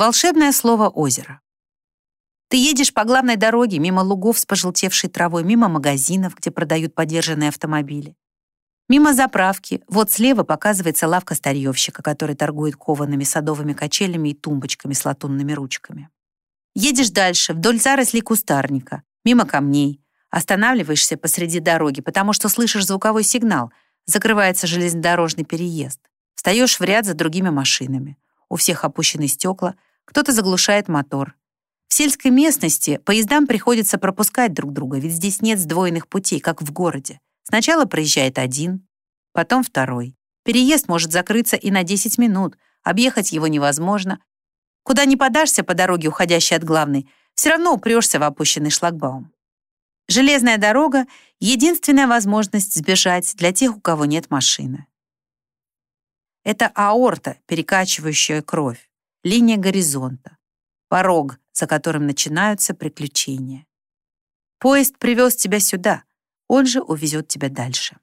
Волшебное слово «озеро». Ты едешь по главной дороге, мимо лугов с пожелтевшей травой, мимо магазинов, где продают подержанные автомобили. Мимо заправки, вот слева показывается лавка старьевщика, который торгует коваными садовыми качелями и тумбочками с латунными ручками. Едешь дальше, вдоль зарослей кустарника, мимо камней. Останавливаешься посреди дороги, потому что слышишь звуковой сигнал. Закрывается железнодорожный переезд. Встаешь в ряд за другими машинами. У всех опущены стекла, кто-то заглушает мотор. В сельской местности поездам приходится пропускать друг друга, ведь здесь нет сдвоенных путей, как в городе. Сначала проезжает один, потом второй. Переезд может закрыться и на 10 минут, объехать его невозможно. Куда ни подашься по дороге, уходящей от главной, все равно упрешься в опущенный шлагбаум. Железная дорога — единственная возможность сбежать для тех, у кого нет машины. Это аорта, перекачивающая кровь, линия горизонта, порог, за которым начинаются приключения. Поезд привез тебя сюда, он же увезет тебя дальше.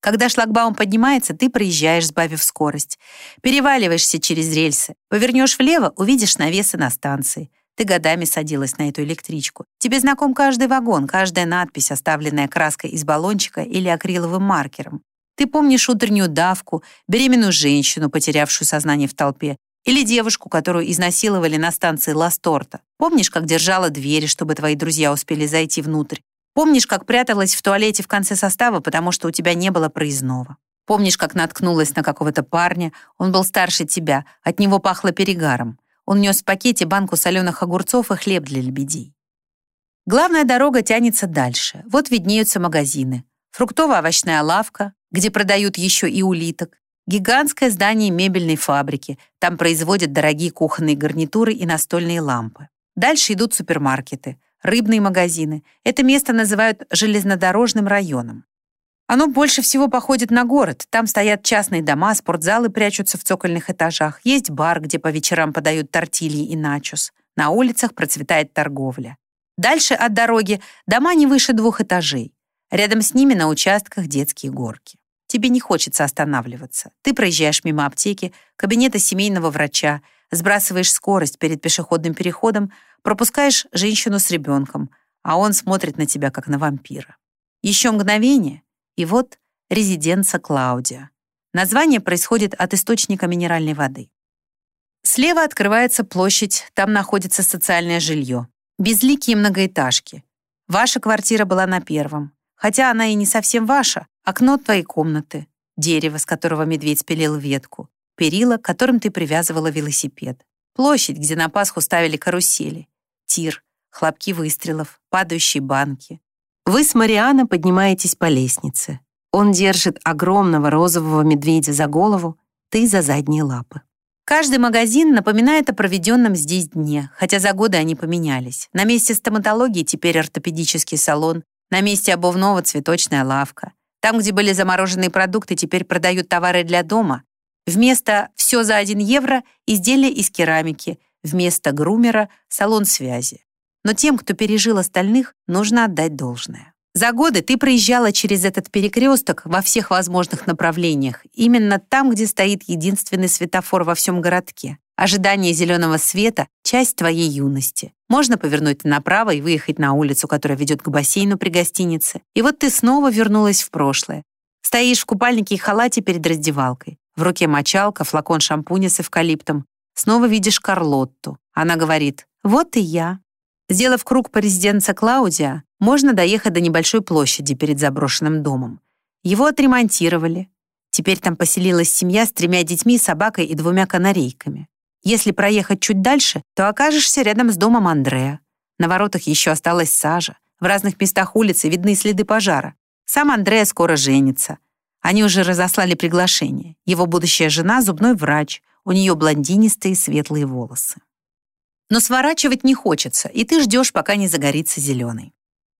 Когда шлагбаум поднимается, ты проезжаешь, сбавив скорость. Переваливаешься через рельсы. Повернешь влево, увидишь навесы на станции. Ты годами садилась на эту электричку. Тебе знаком каждый вагон, каждая надпись, оставленная краской из баллончика или акриловым маркером. Ты помнишь утреннюю давку, беременную женщину, потерявшую сознание в толпе, или девушку, которую изнасиловали на станции Ласторта. Помнишь, как держала двери, чтобы твои друзья успели зайти внутрь? Помнишь, как пряталась в туалете в конце состава, потому что у тебя не было проездного? Помнишь, как наткнулась на какого-то парня? Он был старше тебя, от него пахло перегаром. Он нес в пакете банку соленых огурцов и хлеб для лебедей. Главная дорога тянется дальше. Вот виднеются магазины. Фруктово-овощная лавка, где продают еще и улиток. Гигантское здание мебельной фабрики. Там производят дорогие кухонные гарнитуры и настольные лампы. Дальше идут супермаркеты рыбные магазины. Это место называют железнодорожным районом. Оно больше всего походит на город. Там стоят частные дома, спортзалы прячутся в цокольных этажах. Есть бар, где по вечерам подают тортильи и начос. На улицах процветает торговля. Дальше от дороги дома не выше двух этажей. Рядом с ними на участках детские горки. Тебе не хочется останавливаться. Ты проезжаешь мимо аптеки, кабинета семейного врача, сбрасываешь скорость перед пешеходным переходом, пропускаешь женщину с ребенком, а он смотрит на тебя, как на вампира. Еще мгновение, и вот резиденция Клаудия. Название происходит от источника минеральной воды. Слева открывается площадь, там находится социальное жилье. Безликие многоэтажки. Ваша квартира была на первом. Хотя она и не совсем ваша. Окно твоей комнаты. Дерево, с которого медведь пилил ветку перила, к которым ты привязывала велосипед. Площадь, где на Пасху ставили карусели. Тир, хлопки выстрелов, падающие банки. Вы с Марианой поднимаетесь по лестнице. Он держит огромного розового медведя за голову, ты за задние лапы. Каждый магазин напоминает о проведенном здесь дне, хотя за годы они поменялись. На месте стоматологии теперь ортопедический салон, на месте обувного цветочная лавка. Там, где были замороженные продукты, теперь продают товары для дома, Вместо «все за 1 евро» — изделия из керамики, вместо грумера — салон связи. Но тем, кто пережил остальных, нужно отдать должное. За годы ты проезжала через этот перекресток во всех возможных направлениях, именно там, где стоит единственный светофор во всем городке. Ожидание зеленого света — часть твоей юности. Можно повернуть направо и выехать на улицу, которая ведет к бассейну при гостинице. И вот ты снова вернулась в прошлое. Стоишь в купальнике и халате перед раздевалкой. В руке мочалка, флакон шампуня с эвкалиптом. Снова видишь Карлотту. Она говорит «Вот и я». Сделав круг по резиденции Клаудия, можно доехать до небольшой площади перед заброшенным домом. Его отремонтировали. Теперь там поселилась семья с тремя детьми, собакой и двумя канарейками. Если проехать чуть дальше, то окажешься рядом с домом Андрея. На воротах еще осталась сажа. В разных местах улицы видны следы пожара. Сам Андрея скоро женится. Они уже разослали приглашение. Его будущая жена — зубной врач. У нее блондинистые светлые волосы. Но сворачивать не хочется, и ты ждешь, пока не загорится зеленый.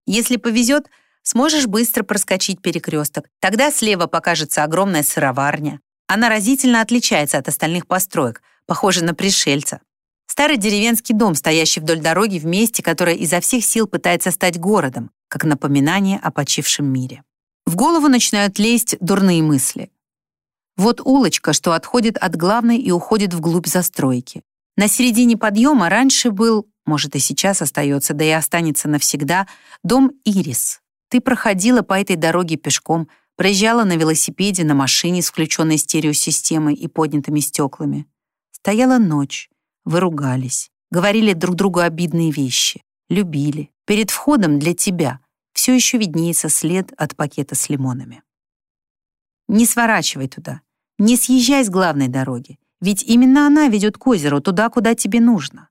Если повезет, сможешь быстро проскочить перекресток. Тогда слева покажется огромная сыроварня. Она разительно отличается от остальных построек, похожа на пришельца. Старый деревенский дом, стоящий вдоль дороги в месте, которое изо всех сил пытается стать городом, как напоминание о почившем мире. В голову начинают лезть дурные мысли. Вот улочка, что отходит от главной и уходит вглубь застройки. На середине подъема раньше был, может и сейчас остается, да и останется навсегда, дом Ирис. Ты проходила по этой дороге пешком, проезжала на велосипеде, на машине с включенной стереосистемой и поднятыми стеклами. Стояла ночь, вы ругались, говорили друг другу обидные вещи, любили. Перед входом для тебя все еще виднеется след от пакета с лимонами. Не сворачивай туда, не съезжай с главной дороги, ведь именно она ведет к озеру, туда, куда тебе нужно.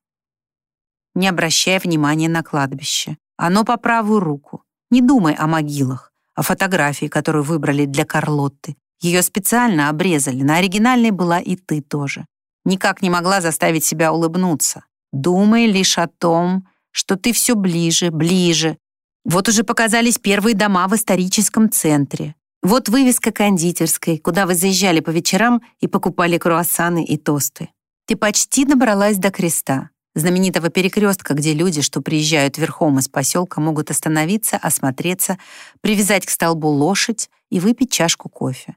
Не обращай внимания на кладбище. Оно по правую руку. Не думай о могилах, о фотографии, которую выбрали для Карлотты. Ее специально обрезали, на оригинальной была и ты тоже. Никак не могла заставить себя улыбнуться. Думай лишь о том, что ты все ближе, ближе. Вот уже показались первые дома в историческом центре. Вот вывеска кондитерской, куда вы заезжали по вечерам и покупали круассаны и тосты. Ты почти добралась до креста, знаменитого перекрестка, где люди, что приезжают верхом из поселка, могут остановиться, осмотреться, привязать к столбу лошадь и выпить чашку кофе.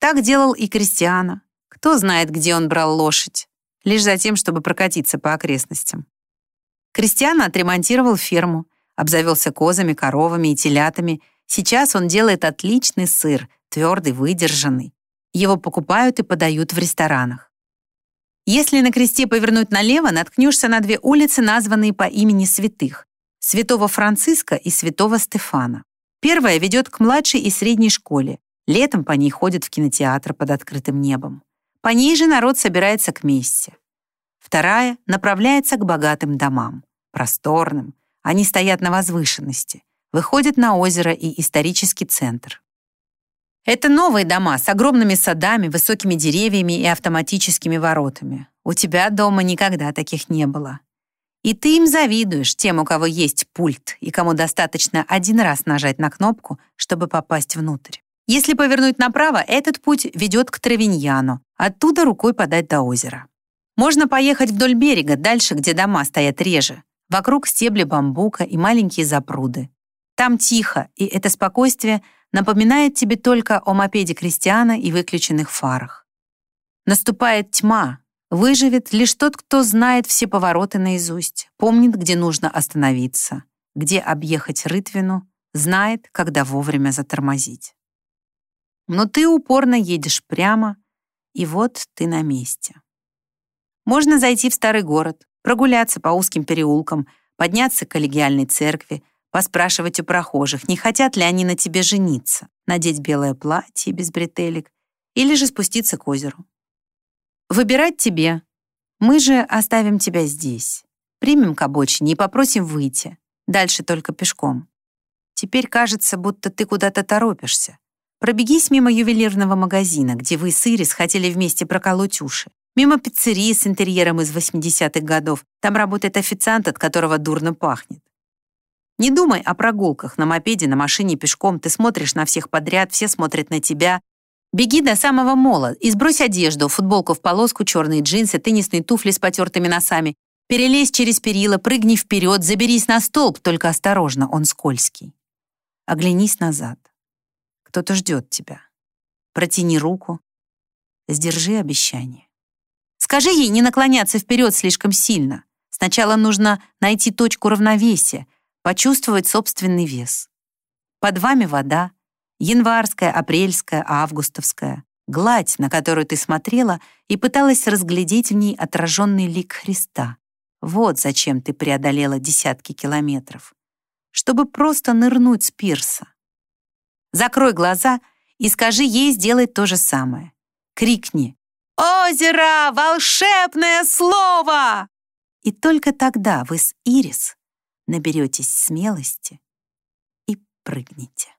Так делал и Кристиана. Кто знает, где он брал лошадь? Лишь за тем, чтобы прокатиться по окрестностям. Кристиана отремонтировал ферму, обзавелся козами, коровами и телятами — Сейчас он делает отличный сыр, твердый, выдержанный. Его покупают и подают в ресторанах. Если на кресте повернуть налево, наткнешься на две улицы, названные по имени святых — Святого Франциска и Святого Стефана. Первая ведет к младшей и средней школе. Летом по ней ходят в кинотеатр под открытым небом. По ней же народ собирается к мессе. Вторая направляется к богатым домам, просторным. Они стоят на возвышенности выходит на озеро и исторический центр. Это новые дома с огромными садами, высокими деревьями и автоматическими воротами. У тебя дома никогда таких не было. И ты им завидуешь, тем, у кого есть пульт, и кому достаточно один раз нажать на кнопку, чтобы попасть внутрь. Если повернуть направо, этот путь ведет к Травиньяну, оттуда рукой подать до озера. Можно поехать вдоль берега, дальше, где дома стоят реже. Вокруг стебли бамбука и маленькие запруды. Там тихо, и это спокойствие напоминает тебе только о мопеде крестьяна и выключенных фарах. Наступает тьма, выживет лишь тот, кто знает все повороты наизусть, помнит, где нужно остановиться, где объехать рытвину, знает, когда вовремя затормозить. Но ты упорно едешь прямо, и вот ты на месте. Можно зайти в старый город, прогуляться по узким переулкам, подняться к коллегиальной церкви, поспрашивать у прохожих, не хотят ли они на тебе жениться, надеть белое платье без бретелек или же спуститься к озеру. Выбирать тебе. Мы же оставим тебя здесь. Примем к обочине и попросим выйти. Дальше только пешком. Теперь кажется, будто ты куда-то торопишься. Пробегись мимо ювелирного магазина, где вы с Ирис хотели вместе проколоть уши. Мимо пиццерии с интерьером из 80-х годов. Там работает официант, от которого дурно пахнет. Не думай о прогулках на мопеде, на машине, пешком. Ты смотришь на всех подряд, все смотрят на тебя. Беги до самого мола и сбрось одежду, футболку в полоску, черные джинсы, теннисные туфли с потертыми носами. Перелезь через перила, прыгни вперед, заберись на столб, только осторожно, он скользкий. Оглянись назад. Кто-то ждет тебя. Протяни руку. Сдержи обещание. Скажи ей не наклоняться вперед слишком сильно. Сначала нужно найти точку равновесия, почувствовать собственный вес. Под вами вода, январская, апрельская, августовская, гладь, на которую ты смотрела и пыталась разглядеть в ней отраженный лик Христа. Вот зачем ты преодолела десятки километров. Чтобы просто нырнуть с пирса. Закрой глаза и скажи ей сделать то же самое. Крикни «Озеро! Волшебное слово!» И только тогда вы с Ирис наберетесь смелости и прыгните.